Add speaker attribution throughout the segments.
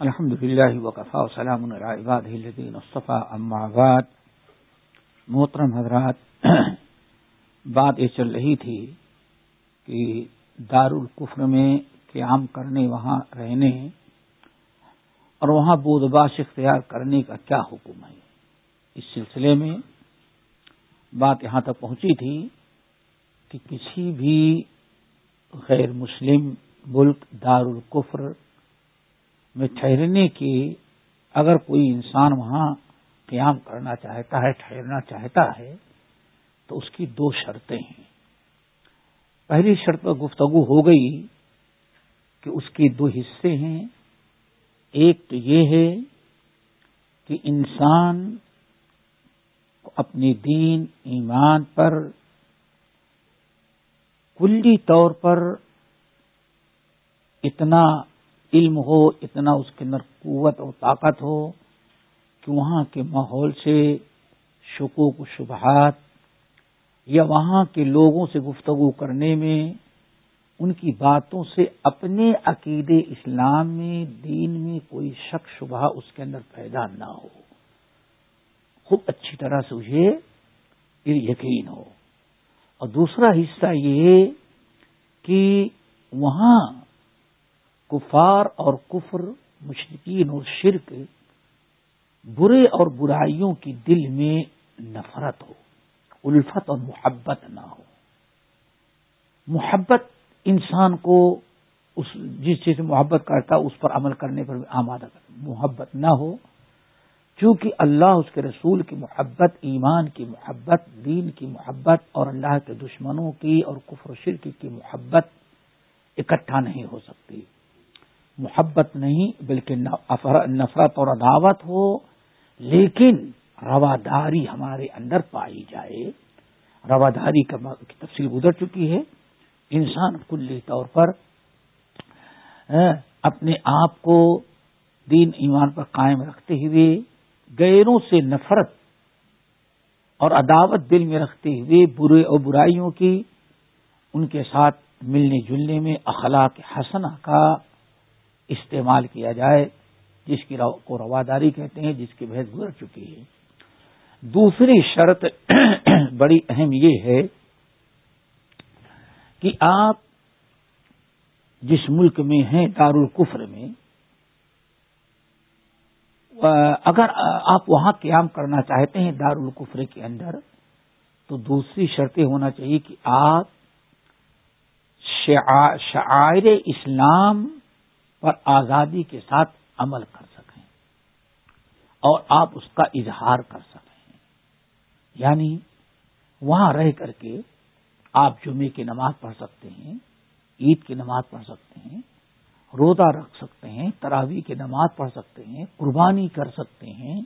Speaker 1: الحمد للہ وقفا وسلام الدین مصطفیٰ بعد. محترم حضرات، بات یہ چل رہی تھی کہ دار القفر میں قیام کرنے، وہاں رہنے اور وہاں بود باش اختیار کرنے کا کیا حکم ہے؟ اس سلسلے میں بات یہاں تک پہنچی تھی کہ کسی بھی غیر مسلم ملک دارالقفر میں ٹھہرنے کی اگر کوئی انسان وہاں قیام کرنا چاہتا ہے، ٹھہرنا چاہتا ہے، تو اس کی دو شرطیں ہیں۔ پہلی شرط پر گفتگو ہو گئی کہ اس کے دو حصے ہیں۔ ایک تو یہ ہے کہ انسان اپنے دین، ایمان پر کلی طور پر اتنا علم ہو، اتنا اس کے اندر قوت اور طاقت ہو کہ وہاں کے ماحول سے شکوک و شبہات یا وہاں کے لوگوں سے گفتگو کرنے میں، ان کی باتوں سے اپنے عقید اسلام میں، دین میں کوئی شک شبہ اس کے اندر پیدا نہ ہو۔ خوب اچھی طرح سے اسے یقین ہو۔ اور دوسرا حصہ یہ کہ وہاں کفار اور کفر مشرقین اور شرک برے اور برائیوں کی دل میں نفرت ہو، الفت اور محبت نہ ہو۔ محبت انسان کو اس، جس چیز سے محبت کرتا اس پر عمل کرنے پر بھی آمادہ کرتا محبت نہ ہو، چونکہ اللہ اس کے رسول کی محبت، ایمان کی محبت، دین کی محبت اور اللہ کے دشمنوں کی اور کفر و شرک کی محبت اکٹھا نہیں ہو سکتی۔ محبت نہیں، بلکہ نفرت اور عداوت ہو، لیکن رواداری ہمارے اندر پائی جائے۔ رواداری کی تفصیل گزر چکی ہے۔ انسان کلی طور پر اپنے آپ کو دین ایمان پر قائم رکھتے ہوئے، غیروں سے نفرت اور عداوت دل میں رکھتے ہوئے، برے اور برائیوں کی، ان کے ساتھ ملنے جلنے میں اخلاق حسنہ کا استعمال کیا جائے، جس کی کو رواداری کہتے ہیں، جس کی بحث گزر چکی ہے۔ دوسری شرط بڑی اہم یہ ہے کہ آپ جس ملک میں ہیں دارالقفر میں اگر آپ وہاں قیام کرنا چاہتے ہیں دارالقفر کے اندر، تو دوسری شرطیں ہونا چاہیے کہ آپ شاعر اسلام پر آزادی کے ساتھ عمل کر سکیں اور آپ اس کا اظہار کر سکیں۔ یعنی وہاں رہ کر کے آپ جمعے کی نماز پڑھ سکتے ہیں، عید کی نماز پڑھ سکتے ہیں، روزہ رکھ سکتے ہیں تراوی کی نماز پڑھ سکتے ہیں، قربانی کر سکتے ہیں۔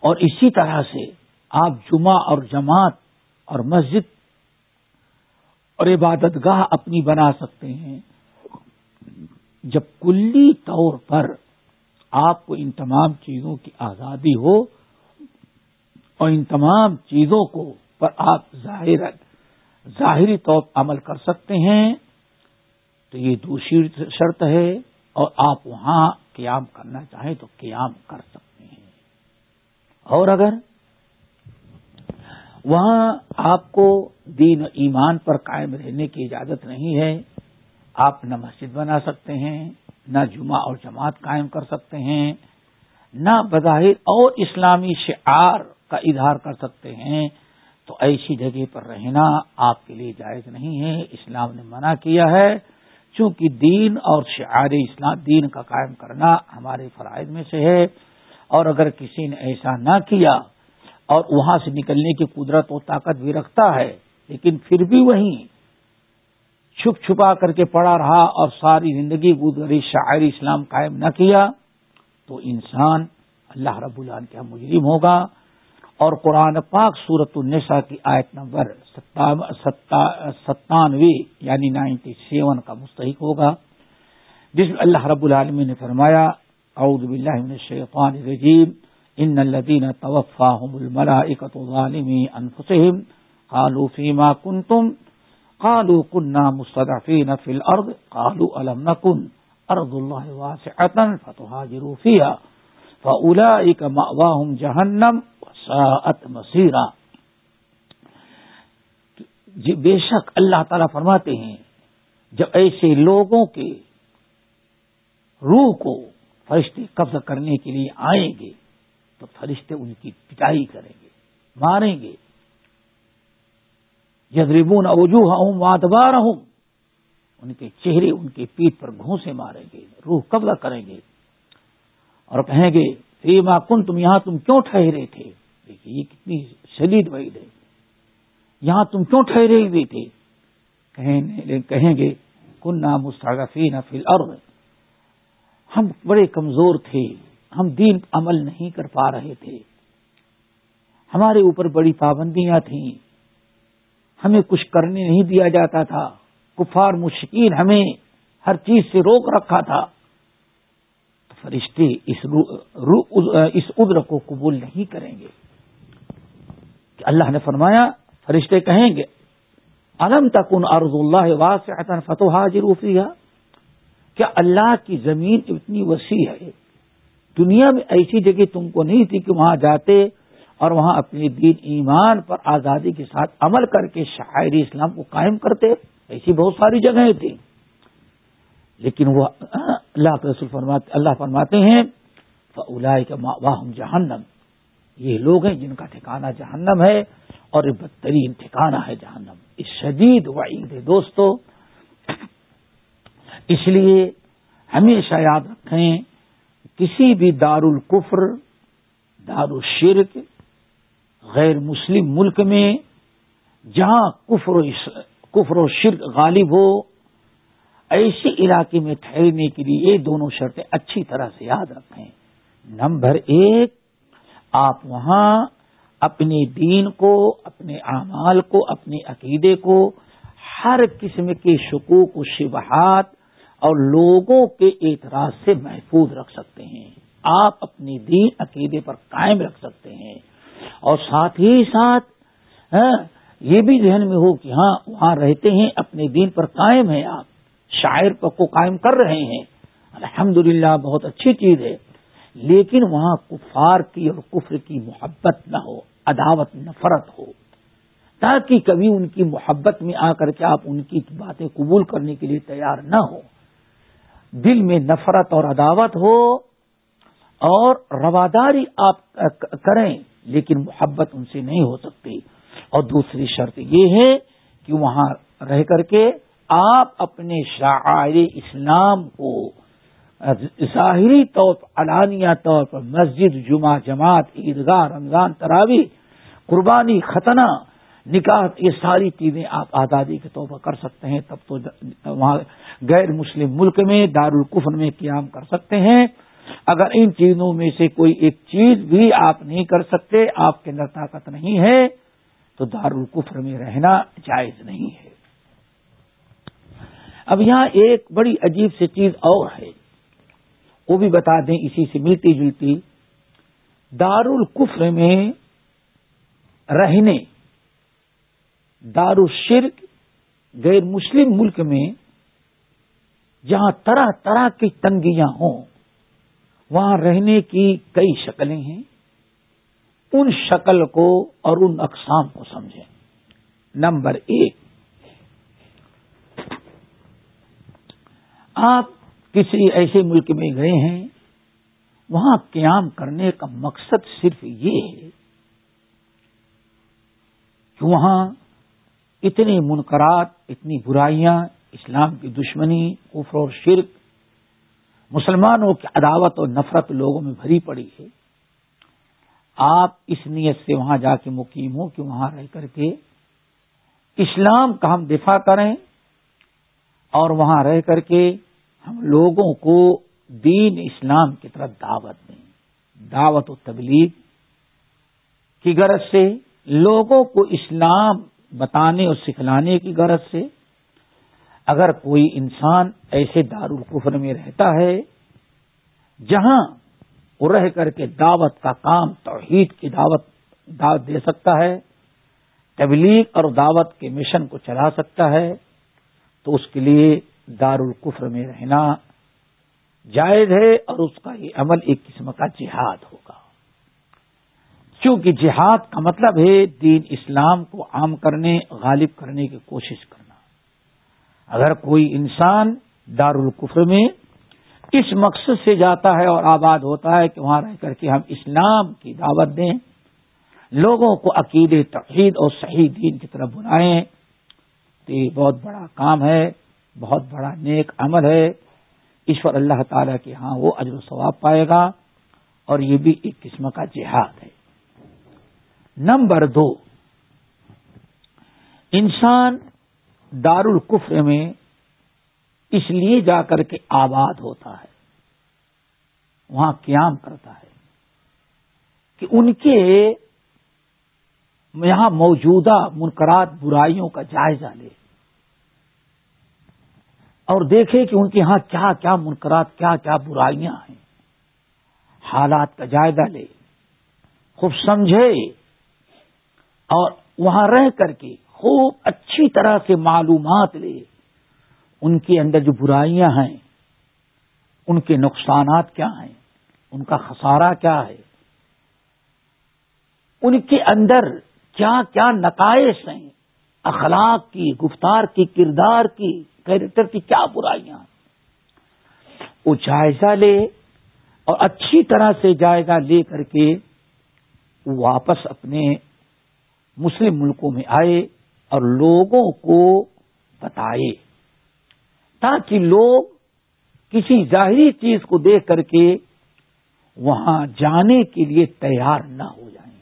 Speaker 1: اور اسی طرح سے آپ جمعہ اور جماعت اور مسجد اور عبادت گاہ اپنی بنا سکتے ہیں۔ جب کلی طور پر آپ کو ان تمام چیزوں کی آزادی ہو اور ان تمام چیزوں کو پر آپ ظاہر ظاہری طور عمل کر سکتے ہیں، تو یہ دوسری شرط ہے اور آپ وہاں قیام کرنا چاہیں تو قیام کر سکتے ہیں۔ اور اگر وہاں آپ کو دین و ایمان پر قائم رہنے کی اجازت نہیں ہے آپ نہ مسجد بنا سکتے ہیں، نہ جمعہ اور جماعت قائم کر سکتے ہیں، نہ بظاہر اور اسلامی شعار کا اظہار کر سکتے ہیں۔ تو ایسی جگہ پر رہنا آپ کے لیے جائز نہیں ہے۔ اسلام نے منع کیا ہے۔ چونکہ دین اور شعار اسلام، دین کا قائم کرنا ہمارے فرائض میں سے ہے۔ اور اگر کسی نے ایسا نہ کیا اور وہاں سے نکلنے کی قدرت و طاقت بھی رکھتا ہے، لیکن پھر بھی وہیں چھپ چھپا کر کے پڑا رہا اور ساری زندگی گزری شاعر اسلام قائم نہ کیا، تو انسان اللہ رب العال کا ہاں مجرم ہوگا۔ اور قرآن پاک سورت النساء کی آیت نمبر ستانوے یعنی نائنٹی سیون کا مستحق ہوگا۔ جس میں اللہ رب العالمین نے فرمایا، اعوذ باللہ من الشیطان الرجیم، ان الذين توفاهم الملائكه ظالمي انفسهم قالوا فيما كنتم قالوا كنا مستضعفين في الارض قالوا الم نكن؟ ارد اللہ واسعتن فتح جروفیہ فلا ایک واہم جہنم ساعت مسیرہ جی بے شک اللہ تعالی فرماتے ہیں، جب ایسے لوگوں کے روح کو فرشتے قبض کرنے کے لیے آئیں گے، تو فرشتے ان کی پٹائی کریں گے، ماریں گے۔ یدریبون اوجوہ ہوں وادبار ہوں ان کے چہرے ان کے پیٹ پر گھونسے ماریں گے، روح قبضہ کریں گے اور کہیں گے فیما کن تم یہاں تم کیوں ٹھہرے تھے؟ دیکھیے، یہ کتنی شدید وعید ہے۔ یہاں تم کیوں ٹھہرے ہوئے تھے؟ کہیں گے کن نام مستعفین فل اور ہم بڑے کمزور تھے، ہم دین عمل نہیں کر پا رہے تھے۔ ہمارے اوپر بڑی پابندیاں تھیں۔ ہمیں کچھ کرنے نہیں دیا جاتا تھا۔ کفار مشکین ہمیں ہر چیز سے روک رکھا تھا۔ تو فرشتے اس اس ادر کو قبول نہیں کریں گے۔ کہ اللہ نے فرمایا، فرشتے کہیں گے علم تکن ارض اللہ واسعتا فتح حاضر کیا اللہ کی زمین اتنی وسیع ہے؟ دنیا میں ایسی جگہ تم کو نہیں تھی کہ وہاں جاتے اور وہاں اپنے دین ایمان پر آزادی کے ساتھ عمل کر کے شاعری اسلام کو قائم کرتے، ایسی بہت ساری جگہیں تھیں۔ لیکن وہ اللہ کے رسول فرماتے، اللہ فرماتے ہیں واہم جہنم یہ لوگ ہیں جن کا ٹھکانہ جہنم ہے اور یہ بدترین ٹھکانہ ہے جہنم۔ اس شدید وعید ہے دوستو، اس لیے ہمیشہ یاد رکھیں، کسی بھی دار القفر دار الشرک غیر مسلم ملک میں جہاں کفر و کفر و شرک غالب ہو، ایسے علاقے میں ٹھہرنے کے لیے یہ دونوں شرطیں اچھی طرح سے یاد رکھیں۔ نمبر ایک، آپ وہاں اپنے دین کو، اپنے اعمال کو، اپنے عقیدے کو، ہر قسم کے شکوک و شبہات اور لوگوں کے اعتراض سے محفوظ رکھ سکتے ہیں۔ آپ اپنے دین، عقیدے پر قائم رکھ سکتے ہیں۔ اور ساتھ ہی ساتھ ہاں، یہ بھی ذہن میں ہو کہ ہاں وہاں رہتے ہیں، اپنے دین پر قائم ہیں آپ، شاعر کو قائم کر رہے ہیں۔ الحمدللہ، بہت اچھی چیز ہے۔ لیکن وہاں کفار کی اور کفر کی محبت نہ ہو، عداوت نفرت ہو۔ تاکہ کبھی ان کی محبت میں آ کر کے آپ ان کی باتیں قبول کرنے کے لیے تیار نہ ہو۔ دل میں نفرت اور عداوت ہو اور رواداری آپ کریں۔ لیکن محبت ان سے نہیں ہو سکتی۔ اور دوسری شرط یہ ہے کہ وہاں رہ کر کے آپ اپنے شاعر اسلام کو ظاہری طور پر، علانیہ طور پر، مسجد، جمعہ، جماعت، عیدگاہ، رمضان تراوی قربانی، ختنہ، نکاح، یہ ساری چیزیں آپ آزادی کے طور پر کر سکتے ہیں، تب تو وہاں غیر مسلم ملک میں دارالقفن میں قیام کر سکتے ہیں۔ اگر ان چیزوں میں سے کوئی ایک چیز بھی آپ نہیں کر سکتے، آپ کے اندر طاقت نہیں ہے، تو دارالقفر میں رہنا جائز نہیں ہے۔ اب یہاں ایک بڑی عجیب سی چیز اور ہے۔ وہ بھی بتا دیں اسی سے ملتی جلتی۔ دار القفر میں رہنے دار الشرک غیر مسلم ملک میں جہاں طرح طرح کی تنگیاں ہوں وہاں رہنے کی کئی شکلیں ہیں۔ ان شکل کو اور ان اقسام کو سمجھیں۔ نمبر ایک، آپ کسی ایسے ملک میں گئے ہیں، وہاں قیام کرنے کا مقصد صرف یہ ہے کہ وہاں اتنے منقرات اتنی برائیاں، اسلام کی دشمنی، کفر اور شرک مسلمانوں کی عداوت اور نفرت لوگوں میں بھری پڑی ہے۔ آپ اس نیت سے وہاں جا کے مقیم ہو کہ وہاں رہ کر کے اسلام کا ہم دفاع کریں اور وہاں رہ کر کے ہم لوگوں کو دین اسلام کی طرف دعوت دیں۔ دعوت و تبلیغ کی غرض سے، لوگوں کو اسلام بتانے اور سکھلانے کی غرض سے اگر کوئی انسان ایسے دار القفر میں رہتا ہے جہاں رہ کر کے دعوت کا کام توحید کی دعوت دعوت دے سکتا ہے، تبلیغ اور دعوت کے مشن کو چلا سکتا ہے، تو اس کے لیے دار القفر میں رہنا جائز ہے اور اس کا یہ عمل ایک قسم کا جہاد ہوگا۔ کیونکہ جہاد کا مطلب ہے دین اسلام کو عام کرنے، غالب کرنے کی کوشش کرنا۔ اگر کوئی انسان دارالقفر میں اس مقصد سے جاتا ہے اور آباد ہوتا ہے کہ وہاں رہ کر کے ہم اسلام کی دعوت دیں، لوگوں کو عقید توحید اور صحیح دین کی طرف بلائیں، تو یہ بہت بڑا کام ہے، بہت بڑا نیک عمل ہے۔ ایشور اللہ تعالی کے ہاں وہ اجر و ثواب پائے گا اور یہ بھی ایک قسم کا جہاد ہے۔ نمبر دو، انسان دار القفر میں اس لیے جا کر کے آباد ہوتا ہے، وہاں قیام کرتا ہے کہ ان کے یہاں موجودہ منقرات برائیوں کا جائزہ لے۔ اور دیکھے کہ ان کے یہاں کیا کیا منقرات کیا کیا برائیاں ہیں۔ حالات کا جائزہ لے، خوب سمجھے اور وہاں رہ کر کے خوب اچھی طرح سے معلومات لے۔ ان کے اندر جو برائیاں ہیں، ان کے نقصانات کیا ہیں، ان کا خسارہ کیا ہے، ان کے اندر کیا کیا نقائص ہیں، اخلاق کی، گفتار کی، کردار کی کیریکٹر کی کیا برائیاں ہیں۔ وہ جائزہ لے اور اچھی طرح سے جائزہ لے کر کے واپس اپنے مسلم ملکوں میں آئے۔ اور لوگوں کو بتائے تاکہ لوگ کسی ظاہری چیز کو دیکھ کر کے وہاں جانے کے لیے تیار نہ ہو جائیں۔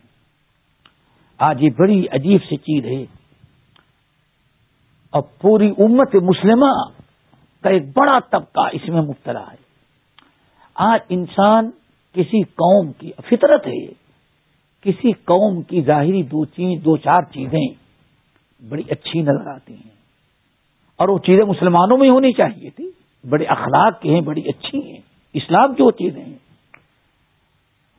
Speaker 1: آج یہ بڑی عجیب سی چیز ہے۔ اور پوری امت مسلمہ کا ایک بڑا طبقہ اس میں مبتلا ہے۔ آج انسان کسی قوم کی، فطرت ہے، کسی قوم کی ظاہری دو چیز، دو چار چیزیں بڑی اچھی نظر آتی ہیں۔ اور وہ چیزیں مسلمانوں میں ہونی چاہیے تھی۔ بڑے اخلاق کی ہیں، بڑی اچھی ہیں۔ اسلام کی وہ چیزیں ہیں۔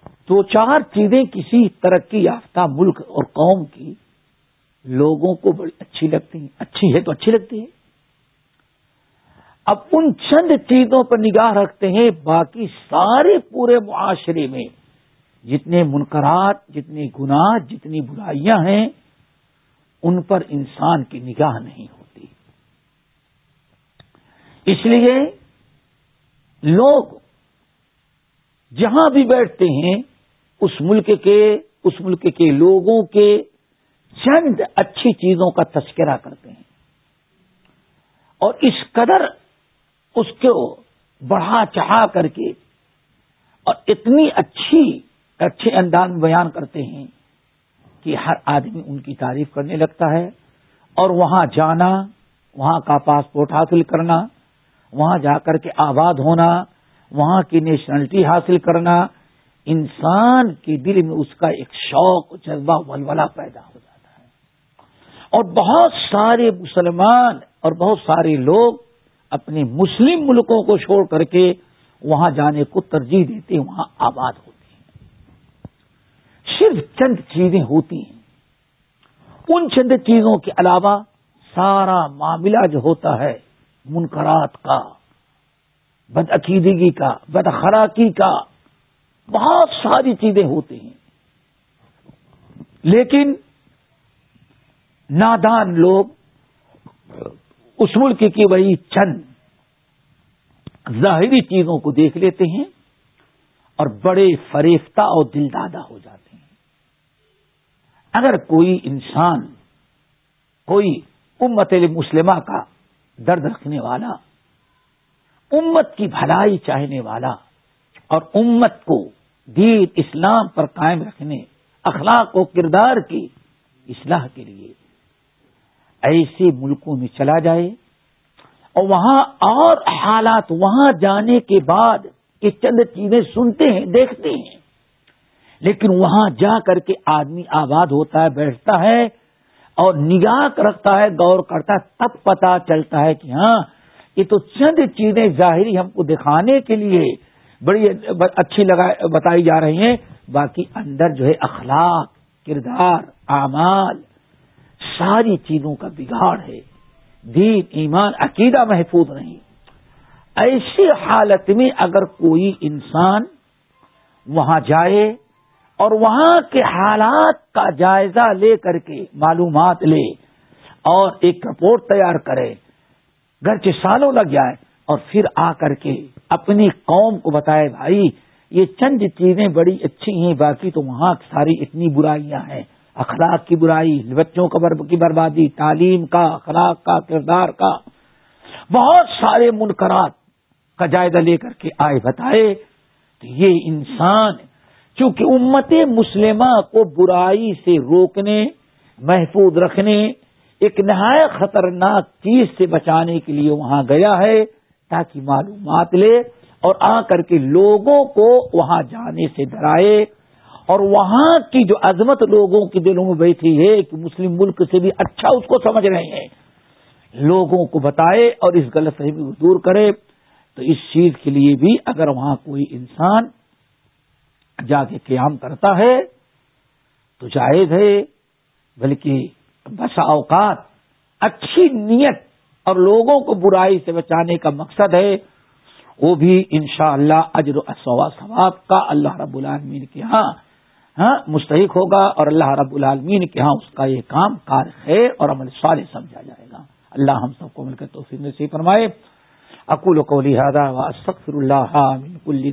Speaker 1: دو چار چیزیں کسی ترقی یافتہ ملک اور قوم کی لوگوں کو بڑی اچھی لگتی ہیں۔ اچھی ہے تو اچھی لگتی ہے۔ اب ان چند چیزوں پر نگاہ رکھتے ہیں، باقی سارے پورے معاشرے میں۔ جتنے منقرات جتنے گناہ، جتنی برائیاں ہیں ان پر انسان کی نگاہ نہیں ہوتی۔ اس لیے لوگ جہاں بھی بیٹھتے ہیں، اس ملک کے، اس ملک کے لوگوں کے چند اچھی چیزوں کا تذکرہ کرتے ہیں۔ اور اس قدر اس کو بڑھا چڑھا کر کے اور اتنی اچھی، اچھے انداز میں بیان کرتے ہیں۔ کہ ہر آدمی ان کی تعریف کرنے لگتا ہے اور وہاں جانا، وہاں کا پاسپورٹ حاصل کرنا، وہاں جا کر کے آباد ہونا، وہاں کی نیشنلٹی حاصل کرنا، انسان کے دل میں اس کا ایک شوق، جذبہ، ولولہ پیدا ہو جاتا ہے۔ اور بہت سارے مسلمان اور بہت سارے لوگ اپنے مسلم ملکوں کو چھوڑ کر کے وہاں جانے کو ترجیح دیتے، وہاں آباد ہوتے۔ صرف چند چیزیں ہوتی ہیں۔ ان چند چیزوں کے علاوہ سارا معاملہ جو ہوتا ہے منقرات کا، بدعقیدگی کا بدخراکی کا، بہت ساری چیزیں ہوتی ہیں۔ لیکن نادان لوگ اس ملک کی وہی چند ظاہری چیزوں کو دیکھ لیتے ہیں اور بڑے فریفتہ اور دلدادہ ہو جاتے ہیں۔ اگر کوئی انسان، کوئی امت مسلمہ کا درد رکھنے والا، امت کی بھلائی چاہنے والا اور امت کو دین اسلام پر قائم رکھنے، اخلاق و کردار کی اصلاح کے لیے ایسے ملکوں میں چلا جائے اور وہاں اور حالات وہاں جانے کے بعد یہ چند چیزیں سنتے ہیں، دیکھتے ہیں۔ لیکن وہاں جا کر کے آدمی آباد ہوتا ہے، بیٹھتا ہے اور نگاہ رکھتا ہے، غور کرتا ہے، تب پتا چلتا ہے کہ ہاں یہ تو چند چیزیں ظاہری ہم کو دکھانے کے لیے بڑی اچھی لگا، بتائی جا رہی ہیں۔ باقی اندر جو ہے اخلاق، کردار، اعمال، ساری چیزوں کا بگاڑ ہے۔ دین، ایمان، عقیدہ محفوظ نہیں۔ ایسی حالت میں اگر کوئی انسان وہاں جائے اور وہاں کے حالات کا جائزہ لے کر کے معلومات لے اور ایک رپورٹ تیار کرے۔ گھر کے سالوں لگ جائے اور پھر آ کر کے اپنی قوم کو بتائے، بھائی، یہ چند چیزیں بڑی اچھی ہیں، باقی تو وہاں ساری اتنی برائیاں ہیں۔ اخلاق کی برائی، بچوں کی بربادی، تعلیم کا، اخلاق کا، کردار کا۔ بہت سارے منکرات کا جائزہ لے کر کے آئے، بتائے۔ تو یہ انسان چونکہ امت مسلمہ کو برائی سے روکنے، محفوظ رکھنے ایک نہایت خطرناک چیز سے بچانے کے لیے وہاں گیا ہے تاکہ معلومات لے اور آ کر کے لوگوں کو وہاں جانے سے ڈرائے اور وہاں کی جو عظمت لوگوں کے دلوں میں بیٹھی ہے کہ مسلم ملک سے بھی اچھا اس کو سمجھ رہے ہیں، لوگوں کو بتائے اور اس غلط فہمی کو دور کرے تو اس چیز کے لیے بھی اگر وہاں کوئی انسان جا کے قیام کرتا ہے تو جائز ہے، بلکہ بسا اوقات اچھی نیت اور لوگوں کو برائی سے بچانے کا مقصد ہے، وہ بھی انشاءاللہ اللہ اجر و ثواب کا اللہ رب العالمین کے ہاں ہاں مستحق ہوگا اور اللہ رب العالمین کے ہاں اس کا یہ کام کار ہے اور عمل صالح سمجھا جائے گا۔ اللہ ہم سب کو مل کر توفیق نصیب فرمائے۔ اکول کو لہٰذا اللہ کل